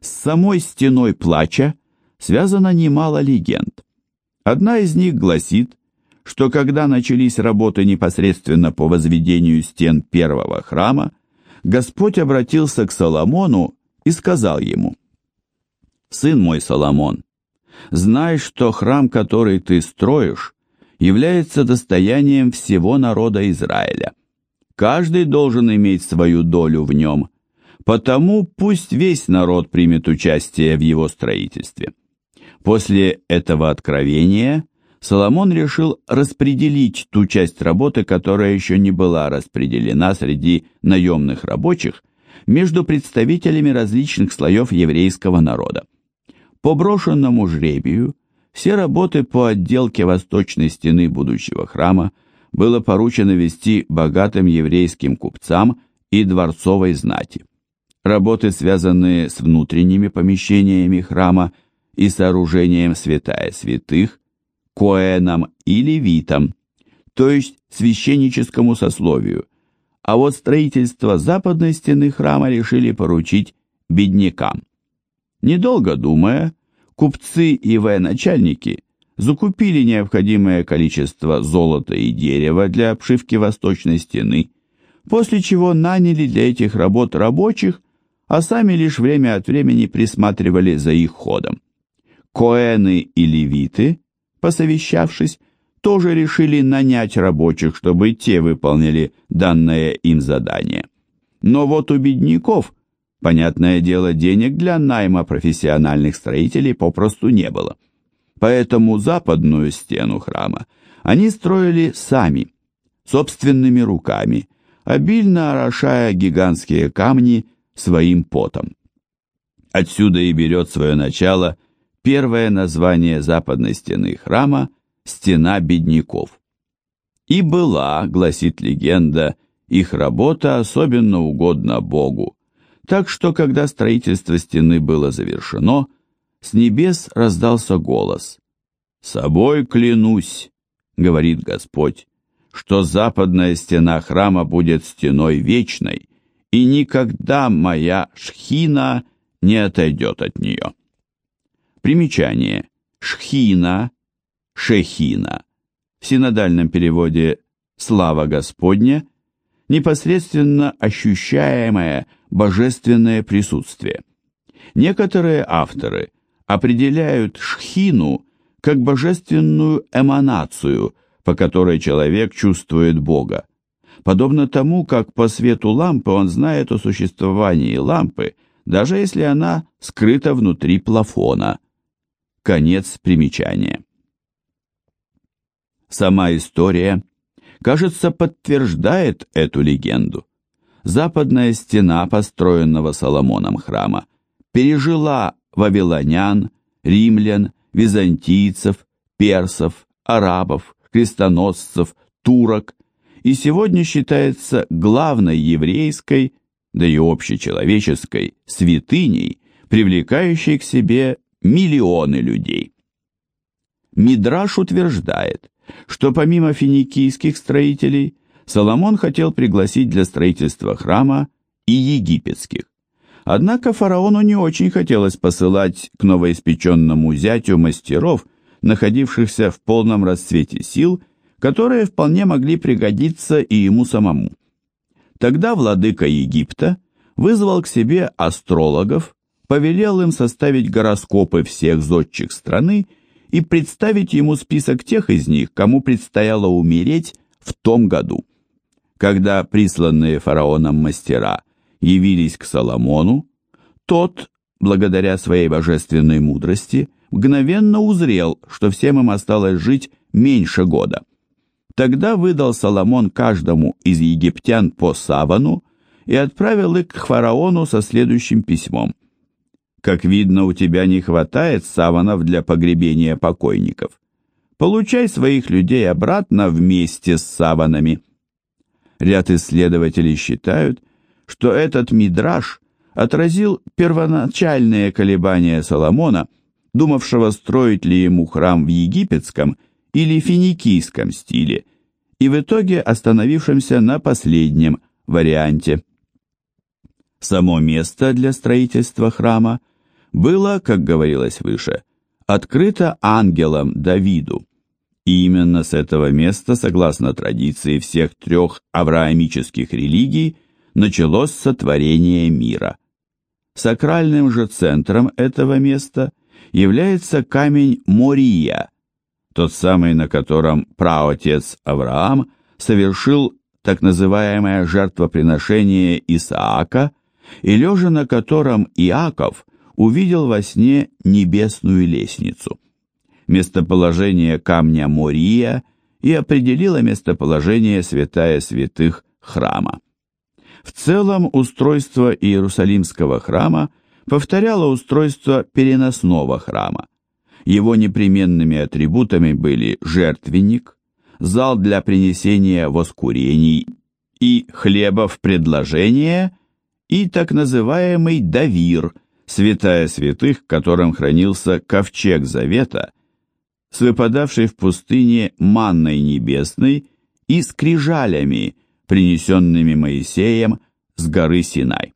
С самой стеной плача связано немало легенд. Одна из них гласит, что когда начались работы непосредственно по возведению стен первого храма, Господь обратился к Соломону и сказал ему, «Сын мой Соломон, знай, что храм, который ты строишь, является достоянием всего народа Израиля. Каждый должен иметь свою долю в нем, потому пусть весь народ примет участие в его строительстве». После этого откровения Соломон решил распределить ту часть работы, которая еще не была распределена среди наемных рабочих, между представителями различных слоев еврейского народа. По брошенному жребию все работы по отделке восточной стены будущего храма было поручено вести богатым еврейским купцам и дворцовой знати. Работы, связанные с внутренними помещениями храма и сооружением святая святых, коэнам и левитам, то есть священническому сословию, а вот строительство западной стены храма решили поручить беднякам. Недолго думая, купцы и военачальники закупили необходимое количество золота и дерева для обшивки восточной стены, после чего наняли для этих работ рабочих, а сами лишь время от времени присматривали за их ходом. Коэны и левиты посовещавшись, тоже решили нанять рабочих, чтобы те выполнили данное им задание. Но вот у бедняков, понятное дело, денег для найма профессиональных строителей попросту не было. Поэтому западную стену храма они строили сами, собственными руками, обильно орошая гигантские камни своим потом. Отсюда и берет свое начало – Первое название западной стены храма – «Стена бедняков». И была, гласит легенда, их работа особенно угодна Богу, так что, когда строительство стены было завершено, с небес раздался голос. «Собой клянусь», — говорит Господь, «что западная стена храма будет стеной вечной, и никогда моя шхина не отойдет от нее». Примечание. Шхина, Шехина. В синодальном переводе «Слава Господня» непосредственно ощущаемое божественное присутствие. Некоторые авторы определяют шхину как божественную эманацию, по которой человек чувствует Бога. Подобно тому, как по свету лампы он знает о существовании лампы, даже если она скрыта внутри плафона – Конец примечания. Сама история, кажется, подтверждает эту легенду. Западная стена построенного Соломоном храма пережила вавилонян, римлян, византийцев, персов, арабов, крестоносцев, турок и сегодня считается главной еврейской, да и общечеловеческой святыней, привлекающей к себе миллионы людей. Мидраш утверждает, что помимо финикийских строителей, Соломон хотел пригласить для строительства храма и египетских. Однако фараону не очень хотелось посылать к новоиспеченному зятю мастеров, находившихся в полном расцвете сил, которые вполне могли пригодиться и ему самому. Тогда владыка Египта вызвал к себе астрологов, повелел им составить гороскопы всех зодчих страны и представить ему список тех из них, кому предстояло умереть в том году. Когда присланные фараоном мастера явились к Соломону, тот, благодаря своей божественной мудрости, мгновенно узрел, что всем им осталось жить меньше года. Тогда выдал Соломон каждому из египтян по савану и отправил их к фараону со следующим письмом. Как видно, у тебя не хватает саванов для погребения покойников. Получай своих людей обратно вместе с саванами. Ряд исследователей считают, что этот мидраж отразил первоначальные колебания Соломона, думавшего строить ли ему храм в египетском или финикийском стиле, и в итоге остановившимся на последнем варианте. Само место для строительства храма было, как говорилось выше, открыто ангелом Давиду. И именно с этого места, согласно традиции всех трех авраамических религий, началось сотворение мира. Сакральным же центром этого места является камень Мория, тот самый, на котором праотец Авраам совершил так называемое жертвоприношение Исаака, и лежа на котором Иаков увидел во сне небесную лестницу. Местоположение камня Мория и определило местоположение святая святых храма. В целом устройство Иерусалимского храма повторяло устройство переносного храма. Его непременными атрибутами были жертвенник, зал для принесения воскурений и хлебов предложения и так называемый давир, святая святых, в котором хранился ковчег завета, с выпадавшей в пустыне манной небесной и скрижалями, принесенными Моисеем с горы Синай.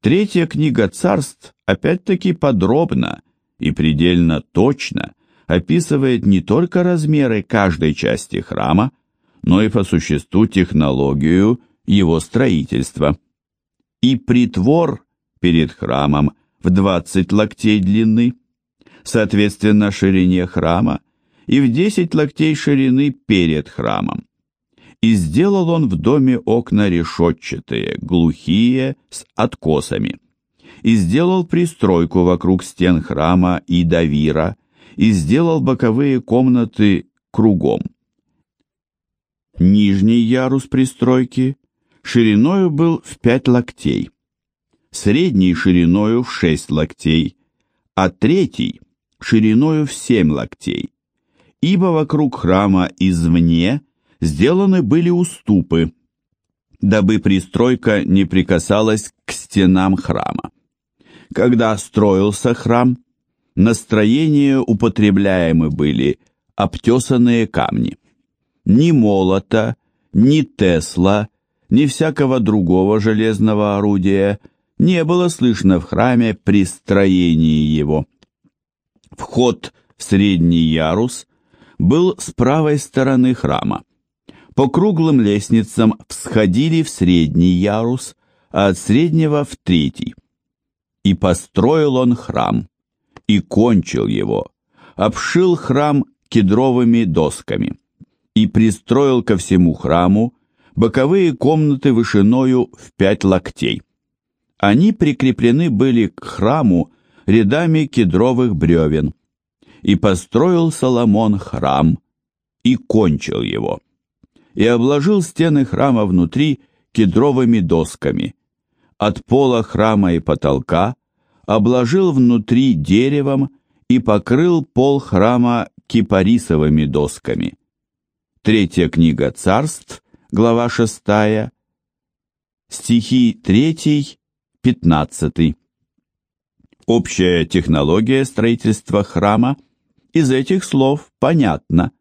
Третья книга царств опять-таки подробно и предельно точно описывает не только размеры каждой части храма, но и по существу технологию его строительства. И притвор перед храмом в 20 локтей длины, соответственно ширине храма, и в 10 локтей ширины перед храмом и сделал он в доме окна решетчатые, глухие, с откосами. И сделал пристройку вокруг стен храма и давира, и сделал боковые комнаты кругом. Нижний ярус пристройки шириною был в пять локтей, средний шириною в шесть локтей, а третий шириною в семь локтей, ибо вокруг храма извне сделаны были уступы, дабы пристройка не прикасалась к стенам храма. Когда строился храм, на строение употребляемы были обтесанные камни. Ни молота, ни тесла, ни всякого другого железного орудия не было слышно в храме при строении его. Вход в средний ярус был с правой стороны храма по круглым лестницам всходили в средний ярус, а от среднего в третий. И построил он храм, и кончил его, обшил храм кедровыми досками, и пристроил ко всему храму боковые комнаты вышиною в пять локтей. Они прикреплены были к храму рядами кедровых бревен. И построил Соломон храм, и кончил его и обложил стены храма внутри кедровыми досками. От пола храма и потолка обложил внутри деревом и покрыл пол храма кипарисовыми досками. Третья книга царств, глава 6, стихи 3, 15. Общая технология строительства храма из этих слов понятна.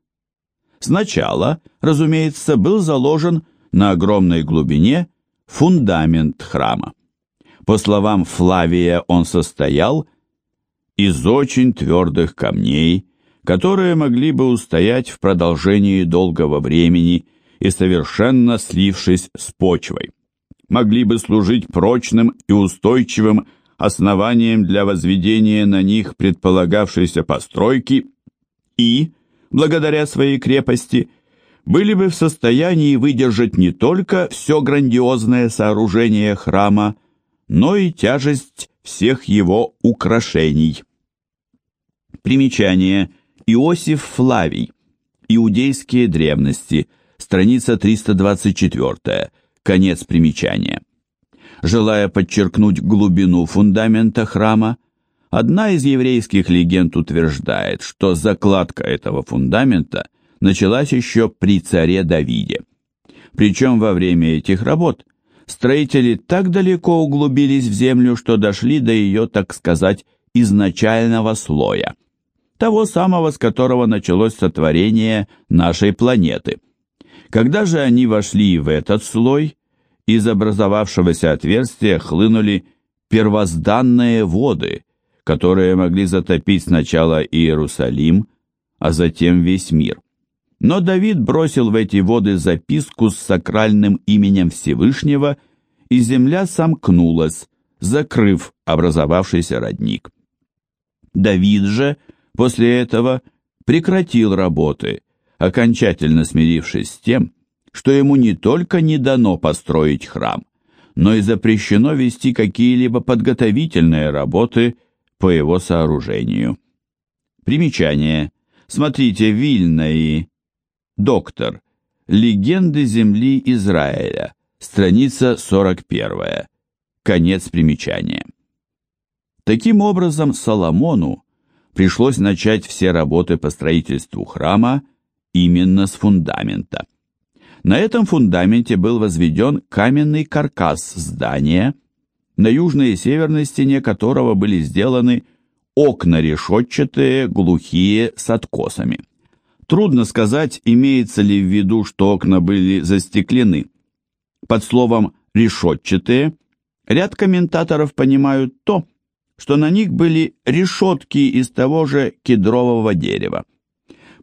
Сначала, разумеется, был заложен на огромной глубине фундамент храма. По словам Флавия, он состоял из очень твердых камней, которые могли бы устоять в продолжении долгого времени и совершенно слившись с почвой, могли бы служить прочным и устойчивым основанием для возведения на них предполагавшейся постройки и, благодаря своей крепости, были бы в состоянии выдержать не только все грандиозное сооружение храма, но и тяжесть всех его украшений. Примечание. Иосиф Флавий. Иудейские древности. Страница 324. Конец примечания. Желая подчеркнуть глубину фундамента храма, Одна из еврейских легенд утверждает, что закладка этого фундамента началась еще при царе Давиде. Причем во время этих работ строители так далеко углубились в землю, что дошли до ее, так сказать, изначального слоя, того самого, с которого началось сотворение нашей планеты. Когда же они вошли в этот слой, из образовавшегося отверстия хлынули первозданные воды – которые могли затопить сначала Иерусалим, а затем весь мир. Но Давид бросил в эти воды записку с сакральным именем Всевышнего, и земля сомкнулась, закрыв образовавшийся родник. Давид же после этого прекратил работы, окончательно смирившись с тем, что ему не только не дано построить храм, но и запрещено вести какие-либо подготовительные работы по его сооружению. Примечание. Смотрите Вильна и Доктор. Легенды земли Израиля. Страница 41. Конец примечания. Таким образом, Соломону пришлось начать все работы по строительству храма именно с фундамента. На этом фундаменте был возведен каменный каркас здания, на южной и северной стене которого были сделаны окна решетчатые, глухие, с откосами. Трудно сказать, имеется ли в виду, что окна были застеклены. Под словом «решетчатые» ряд комментаторов понимают то, что на них были решетки из того же кедрового дерева.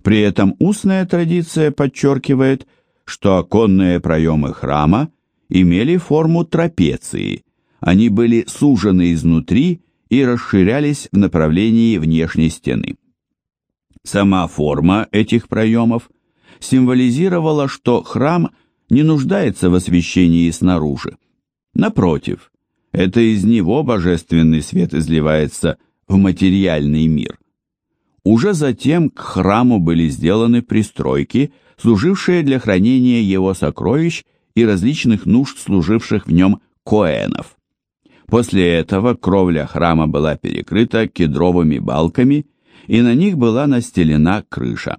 При этом устная традиция подчеркивает – что оконные проемы храма имели форму трапеции, они были сужены изнутри и расширялись в направлении внешней стены. Сама форма этих проемов символизировала, что храм не нуждается в освещении снаружи. Напротив, это из него божественный свет изливается в материальный мир. Уже затем к храму были сделаны пристройки, служившие для хранения его сокровищ и различных нужд служивших в нем коэнов. После этого кровля храма была перекрыта кедровыми балками, и на них была настелена крыша.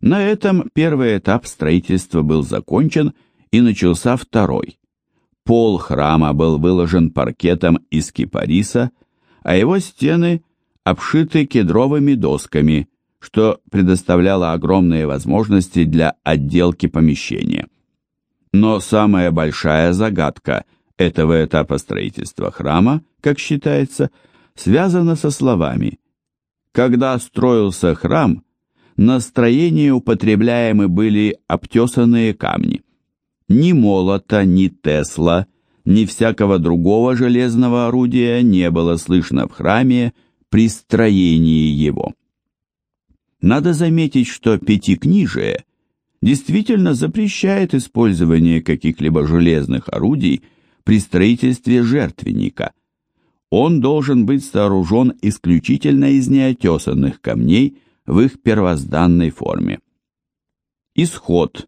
На этом первый этап строительства был закончен и начался второй. Пол храма был выложен паркетом из кипариса, а его стены обшиты кедровыми досками, что предоставляло огромные возможности для отделки помещения. Но самая большая загадка этого этапа строительства храма, как считается, связана со словами «Когда строился храм, на строение употребляемы были обтесанные камни. Ни молота, ни тесла, ни всякого другого железного орудия не было слышно в храме при строении его». Надо заметить, что пятикнижие действительно запрещает использование каких-либо железных орудий при строительстве жертвенника. Он должен быть сооружен исключительно из неотесанных камней в их первозданной форме. Исход.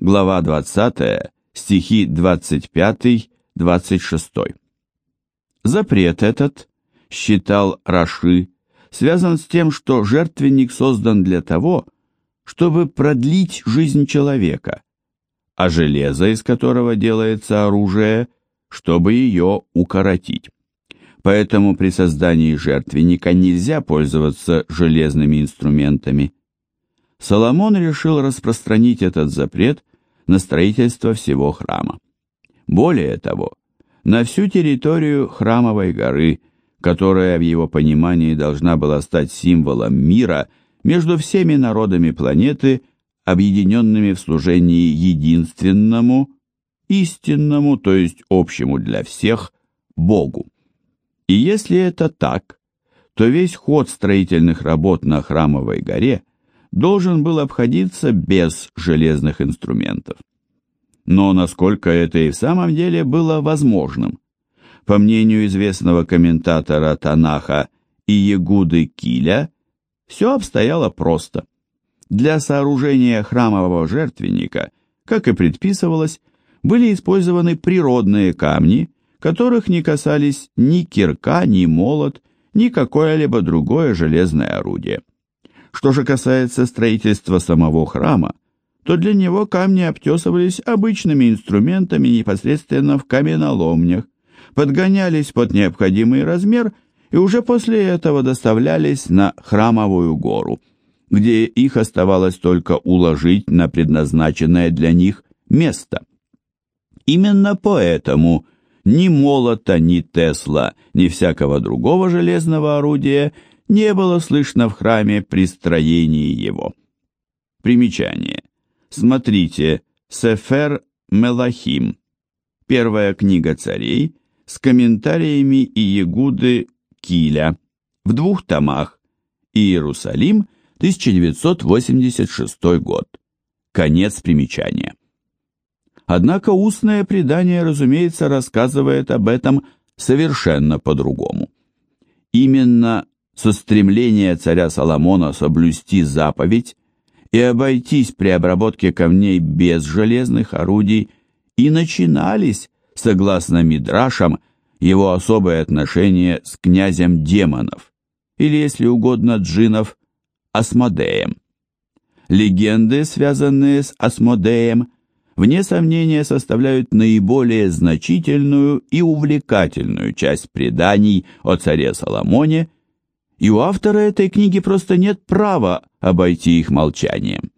Глава 20, стихи 25-26. Запрет этот, считал Раши, связан с тем, что жертвенник создан для того, чтобы продлить жизнь человека, а железо, из которого делается оружие, чтобы ее укоротить. Поэтому при создании жертвенника нельзя пользоваться железными инструментами. Соломон решил распространить этот запрет на строительство всего храма. Более того, на всю территорию храмовой горы – которая в его понимании должна была стать символом мира между всеми народами планеты, объединенными в служении единственному, истинному, то есть общему для всех, Богу. И если это так, то весь ход строительных работ на Храмовой горе должен был обходиться без железных инструментов. Но насколько это и в самом деле было возможным? По мнению известного комментатора Танаха и Ягуды Киля, все обстояло просто. Для сооружения храмового жертвенника, как и предписывалось, были использованы природные камни, которых не касались ни кирка, ни молот, ни какое-либо другое железное орудие. Что же касается строительства самого храма, то для него камни обтесывались обычными инструментами непосредственно в каменоломнях, подгонялись под необходимый размер и уже после этого доставлялись на храмовую гору, где их оставалось только уложить на предназначенное для них место. Именно поэтому ни молота, ни Тесла, ни всякого другого железного орудия не было слышно в храме при строении его. Примечание. Смотрите, Сефер Мелахим, первая книга царей, с комментариями Иегуды Киля, в двух томах, Иерусалим, 1986 год. Конец примечания. Однако устное предание, разумеется, рассказывает об этом совершенно по-другому. Именно со стремления царя Соломона соблюсти заповедь и обойтись при обработке камней без железных орудий и начинались, согласно Мидрашам, его особое отношение с князем демонов, или, если угодно, джинов, Асмодеем. Легенды, связанные с Асмодеем, вне сомнения составляют наиболее значительную и увлекательную часть преданий о царе Соломоне, и у автора этой книги просто нет права обойти их молчанием.